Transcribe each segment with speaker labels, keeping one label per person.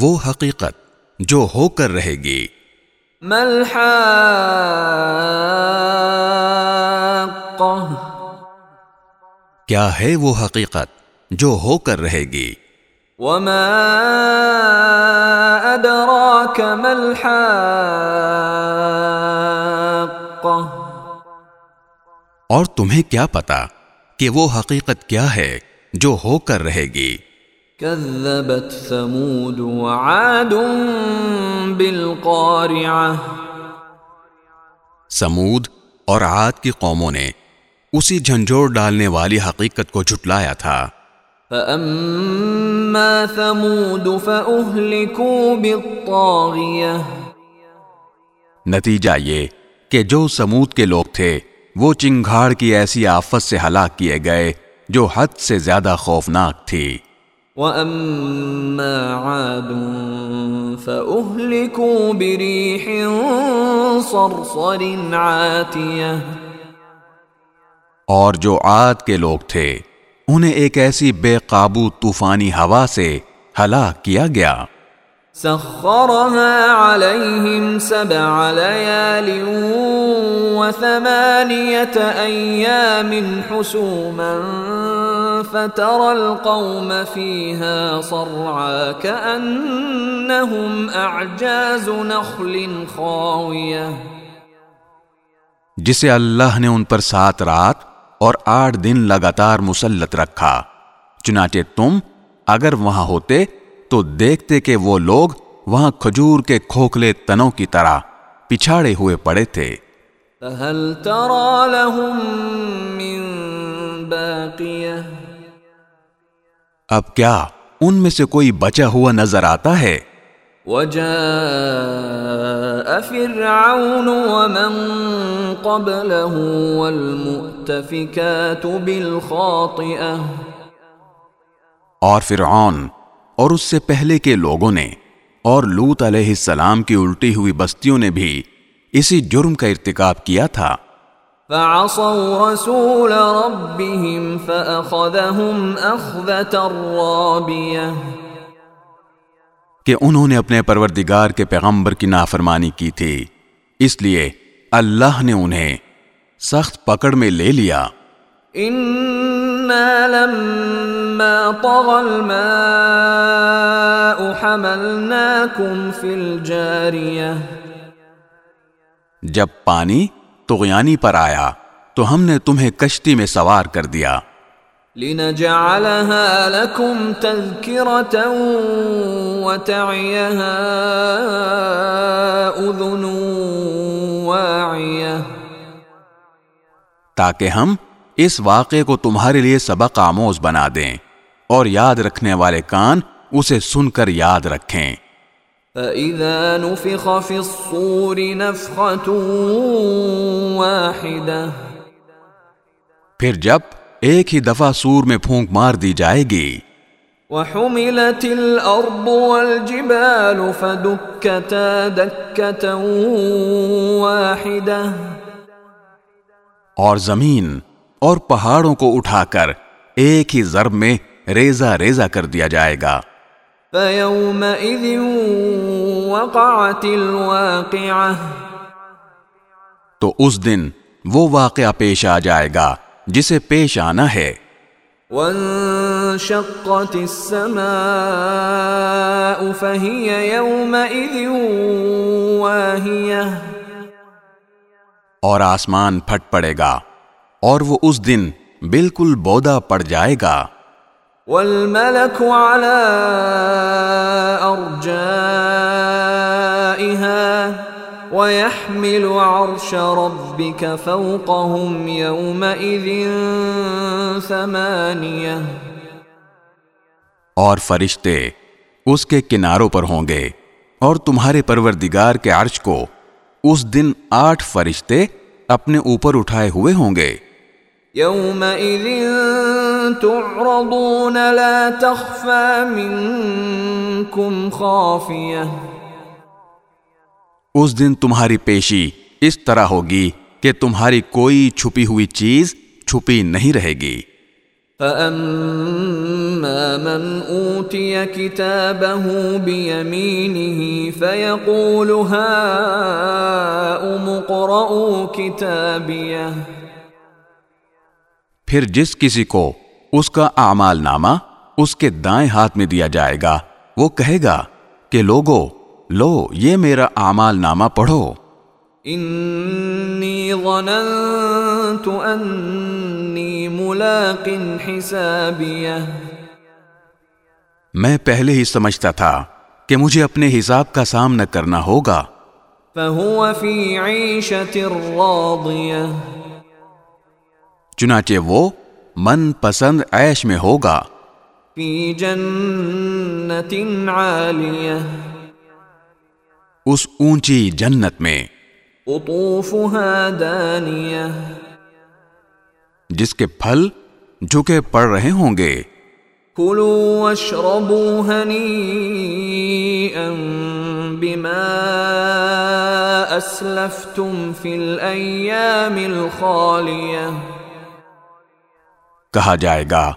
Speaker 1: وہ حقیقت جو ہو کر رہے گی۔
Speaker 2: ملحاقہ
Speaker 1: کیا ہے وہ حقیقت جو ہو کر رہے گی؟
Speaker 2: وما ادراک
Speaker 1: اور تمہیں کیا پتا کہ وہ حقیقت کیا ہے جو ہو کر رہے گی؟
Speaker 2: كذبت ثمود وعاد بالقارعة.
Speaker 1: سمود اور عاد کی قوموں نے اسی جھنجھوڑ ڈالنے والی حقیقت کو جھٹلایا تھا۔
Speaker 2: فأما ثمود فأهلكوا بالطاغية۔
Speaker 1: نتیجہ یہ کہ جو سمود کے لوگ تھے وہ چنگھاڑ کی ایسی آفت سے ہلاک کیے گئے جو حد سے زیادہ خوفناک تھی۔
Speaker 2: وأما عاد فأهلكوا بريح صرصر عاتية
Speaker 1: اور جو عاد کے لوگ تھے انہیں ایک ایسی بے قابو طوفانی ہوا سے ہلاک کیا گیا۔
Speaker 2: سخرها عليهم سبع ليال وثمانية أيام حسوما فترى القوم فيها صرعا كأنهم أعجاز نخل خاوية.
Speaker 1: جسے اللہ نے ان پر سات رات اور آٹھ دن لگاتار مسلط رکھا چنانچہ تم اگر وہاں ہوتے تو دیکھتے کہ وہ لوگ وہاں کھجور کے کھوکھلے تنوں کی طرح پچھاڑے ہوئے پڑے تھے۔
Speaker 2: فهل ترى لهم من باقية؟
Speaker 1: اب کیا ان میں سے کوئی بچا ہوا نظر آتا ہے؟
Speaker 2: وجاء فرعون ومن قبله والمؤتفكات بالخاطئة.
Speaker 1: اور فرعون اور اس سے پہلے کے لوگوں نے اور لوت علیہ السلام کی الٹی ہوئی بستیوں نے بھی اسی جرم کا ارتکاب کیا تھا۔
Speaker 2: فعصوا رسول ربهم فأخذهم أخذة رابية.
Speaker 1: کہ انہوں نے اپنے پروردگار کے پیغمبر کی نافرمانی کی تھی اس لیے اللہ نے انہیں سخت پکڑ میں لے لیا۔
Speaker 2: إنا لما طغى الماء حملناكم في الجارية.
Speaker 1: جب پانی تغیانی پر آیا تو ہم نے تمہیں کشتی میں سوار کر دیا۔
Speaker 2: لنجعلها لكم تذكرة وتعيها أذن واعية
Speaker 1: تاکہ ہم اس واقعے کو تمہارے لیے سبق آموز بنا دیں اور یاد رکھنے والے کان اسے سن کر یاد رکھیں۔
Speaker 2: فإذا نفخ في الصور نفخة واحدة
Speaker 1: پھر جب ایک ہی دفعہ سور میں پھونک مار دی جائے گی۔
Speaker 2: وحملت الأرض والجبال فدكتا دكة واحدة
Speaker 1: اور زمین اور پہاڑوں کو اٹھا کر ایک ہی ضرب میں ریزہ ریزہ کر دیا جائے گا۔
Speaker 2: فيومئذ وقعت الواقعة.
Speaker 1: تو اس دن وہ واقعہ پیش آ جائے گا جسے پیش آنا ہے۔
Speaker 2: وانشقت السماء فهي يومئذ واهية.
Speaker 1: اور آسمان پھٹ پڑے گا اور وہ اس دن بالکل بودا پڑ جائے گا۔
Speaker 2: والملك على أرجائها ويحمل عرش ربك فوقهم يومئذ ثمانية.
Speaker 1: اور فرشتے اس کے کناروں پر ہوں گے اور تمہارے پروردگار کے عرش کو اس دن آٹھ فرشتے اپنے اوپر اٹھائے ہوئے ہوں گے۔
Speaker 2: يومئذ تعرضون لا تخفى منكم خافية.
Speaker 1: اس دن تمہاری پیشی اس طرح ہوگی کہ تمہاری کوئی چھپی ہوئی چیز چھپی نہیں رہے گی۔
Speaker 2: فأما من أوتي كتابه بيمينه فيقول هاؤم اقرءوا كتابيه
Speaker 1: پھر جس کسی کو اس کا اعمال نامہ اس کے دائیں ہاتھ میں دیا جائے گا وہ کہے گا کہ لوگو لو یہ میرا اعمال نامہ پڑھو۔
Speaker 2: انی ظننت انی ملاق حسابیہ
Speaker 1: میں پہلے ہی سمجھتا تھا کہ مجھے اپنے حساب کا سامنا کرنا ہوگا۔
Speaker 2: فهو في عيشة راضية۔
Speaker 1: چنانچہ وہ من پسند عیش میں ہوگا۔
Speaker 2: في جنة عالية
Speaker 1: اس اونچی جنت میں۔
Speaker 2: قطوفها دانية
Speaker 1: جس کے پھل جھکے پڑ رہے ہوں گے۔
Speaker 2: كلوا واشربوا هنيئا بما أسلفتم في الأيام الخالية
Speaker 1: کہا جائے گا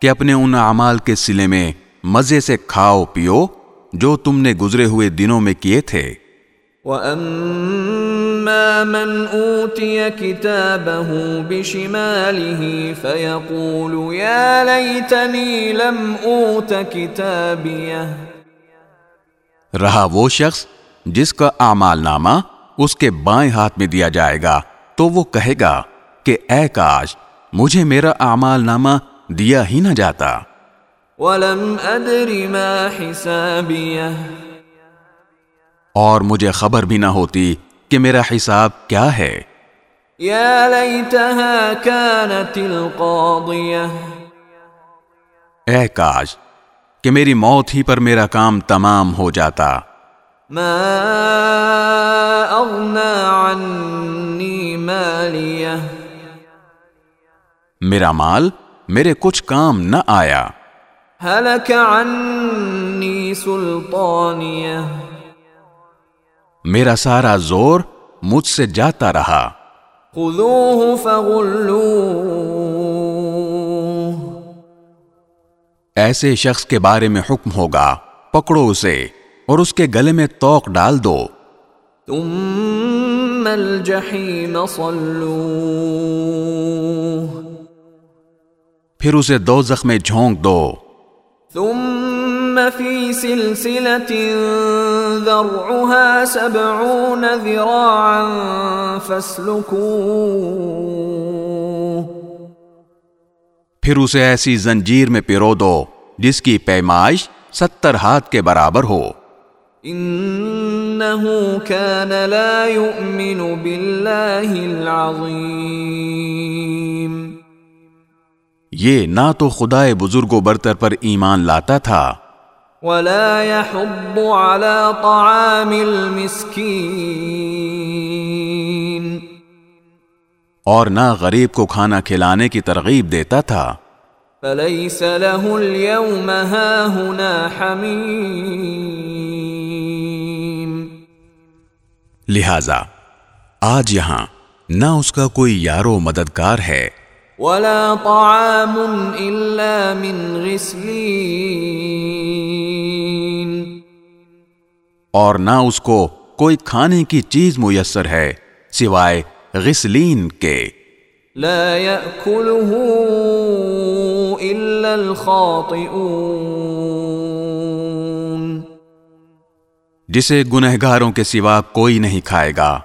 Speaker 1: کہ اپنے ان اعمال کے سلے میں مزے سے کھاؤ پیو جو تم نے گزرے ہوئے دنوں میں کیے تھے۔
Speaker 2: وأما من أوتي كتابه بشماله فيقول يا ليتني لم أوت كتابيه۔
Speaker 1: رہا وہ شخص جس کا اعمال نامہ اس کے بائیں ہاتھ میں دیا جائے گا تو وہ کہے گا کہ اے کاش مجھے میرا اعمال نامہ دیا ہی نہ جاتا۔
Speaker 2: ولم أدر ما حسابيه
Speaker 1: اور مجھے خبر بھی نہ ہوتی کہ میرا حساب کیا ہے۔
Speaker 2: يا ليتها كانت القاضية
Speaker 1: اے کاش کہ میری موت ہی پر میرا کام تمام ہو جاتا۔
Speaker 2: ما أغنى عني ماليه
Speaker 1: میرا مال میرے کچھ کام نہ آیا۔
Speaker 2: هلك عني سلطانيه
Speaker 1: میرا سارا زور مجھ سے جاتا رہا۔
Speaker 2: خذوه فغلوه
Speaker 1: ایسے شخص کے بارے میں حکم ہوگا پکڑو اسے اور اس کے گلے میں توق ڈال دو۔
Speaker 2: ثم الجحيم صلوه
Speaker 1: پھر اسے دو میں جھونک دو۔
Speaker 2: ثم في سلسلة ذرعها سبعون ذراعا فاسلكوه۔
Speaker 1: پھر اسے ایسی زنجیر میں پیرو دو جس کی پیمائش ستر ہاتھ کے برابر ہو۔
Speaker 2: إنه كان لا يؤمن بالله العظيم۔
Speaker 1: یہ نہ تو خدا بزرگ و برتر پر ایمان لاتا تھا۔
Speaker 2: ولا يحض على طعام المسكين۔
Speaker 1: اور نہ غریب کو کھانا کھلانے کی ترغیب دیتا تھا۔
Speaker 2: فليس له اليوم هاهنا حميم۔
Speaker 1: لہذا آج یہاں نہ اس کا کوئی یارو مددگار ہے۔
Speaker 2: ولا طعام إلا من غسلين.
Speaker 1: اور نہ اس کو کوئی کھانے کی چیز میسر ہے سوائے غسلین کے۔
Speaker 2: لا يأكله إلا الخاطئون.
Speaker 1: جسے گنہگاروں کے سوا کوئی نہیں کھائے گا۔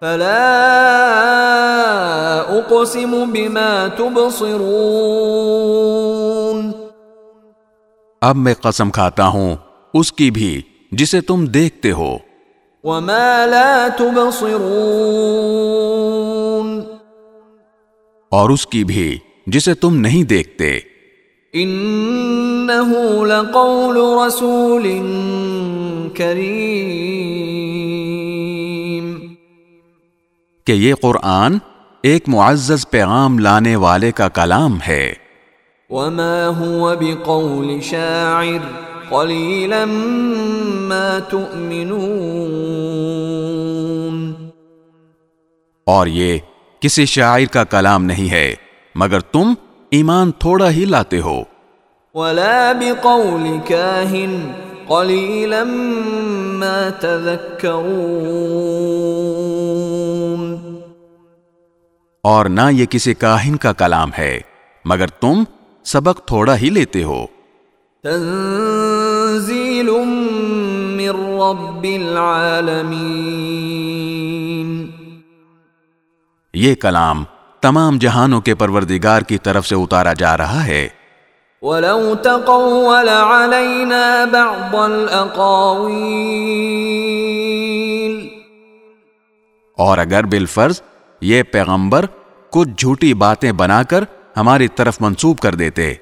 Speaker 2: فلا أقسم بما تبصرون.
Speaker 1: اب میں قسم کھاتا ہوں اس کی بھی جسے تم دیکھتے ہو۔
Speaker 2: وما لا تبصرون.
Speaker 1: اور اس کی بھی جسے تم نہیں دیکھتے۔
Speaker 2: انه لقول رسول کریم
Speaker 1: کہ یہ قرآن ایک معزز پیغام لانے والے کا کلام ہے۔
Speaker 2: وما هو بقول شاعر قليلا ما تؤمنون۔
Speaker 1: اور یہ کسی شاعر کا کلام نہیں ہے مگر تم ایمان تھوڑا ہی لاتے ہو۔
Speaker 2: ولا بقول كاهن قليلا ما تذكرون۔
Speaker 1: اور نہ یہ کسی کاہن کا کلام ہے مگر تم سبق تھوڑا ہی لیتے ہو۔
Speaker 2: تنزيل من رب العالمين
Speaker 1: یہ کلام تمام جہانوں کے پروردگار کی طرف سے اتارا جا رہا ہے۔
Speaker 2: ولو تقول علينا بعض الأقاويل۔
Speaker 1: اور اگر بالفرض یہ پیغمبر کچھ جھوٹی باتیں بنا کر ہماری طرف منسوب کر دیتے۔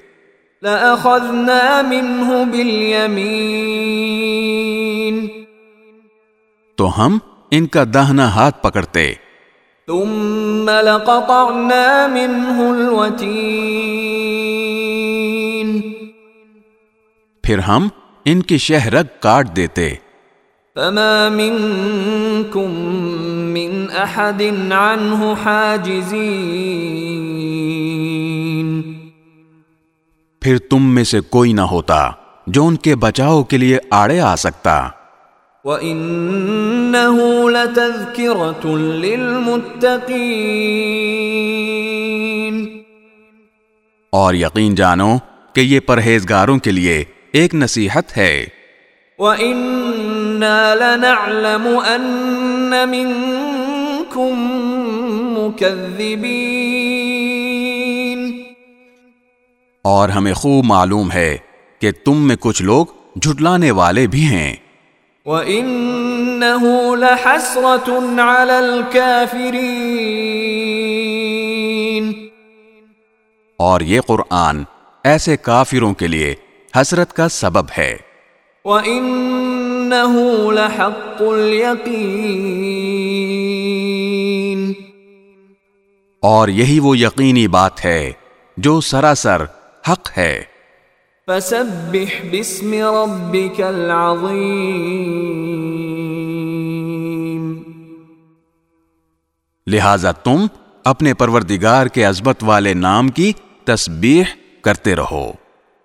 Speaker 2: لأخذنا منه باليمين۔
Speaker 1: تو ہم ان کا دہنا ہاتھ پکڑتے۔
Speaker 2: ثم لقطعنا منه الوتين۔
Speaker 1: پھر ہم ان کی شہرگ کاٹ دیتے۔
Speaker 2: فما منكم من احد عنه حاجزين.
Speaker 1: پھر تم میں سے کوئی نہ ہوتا جو ان کے بچاؤ کے لیے آڑے آ سکتا۔
Speaker 2: وَإِنَّهُ لَتَذْكِرَةٌ لِّلْمُتَّقِينَ.
Speaker 1: اور یقین جانو کہ یہ پرہیزگاروں کے لیے ایک نصیحت ہے۔
Speaker 2: وَإِنَّا لَنَعْلَمُ أَنَّ مِنكُم مُكَذِّبِينَ
Speaker 1: اور ہمیں خوب معلوم ہے کہ تم میں کچھ لوگ جھٹلانے والے بھی ہیں۔
Speaker 2: وَإِنَّهُ لَحَسْرَةٌ عَلَى الْكَافِرِينَ
Speaker 1: اور یہ قرآن ایسے کافروں کے لیے حسرت کا سبب ہے۔
Speaker 2: وَإِنَّهُ لَحَقُّ الْيَقِينَ
Speaker 1: اور یہی وہ یقینی بات ہے جو سراسر حق ہے۔
Speaker 2: فسبح باسم ربك العظيم
Speaker 1: لہذا تم اپنے پروردگار کے عزبت والے نام کی تسبیح کرتے رہو۔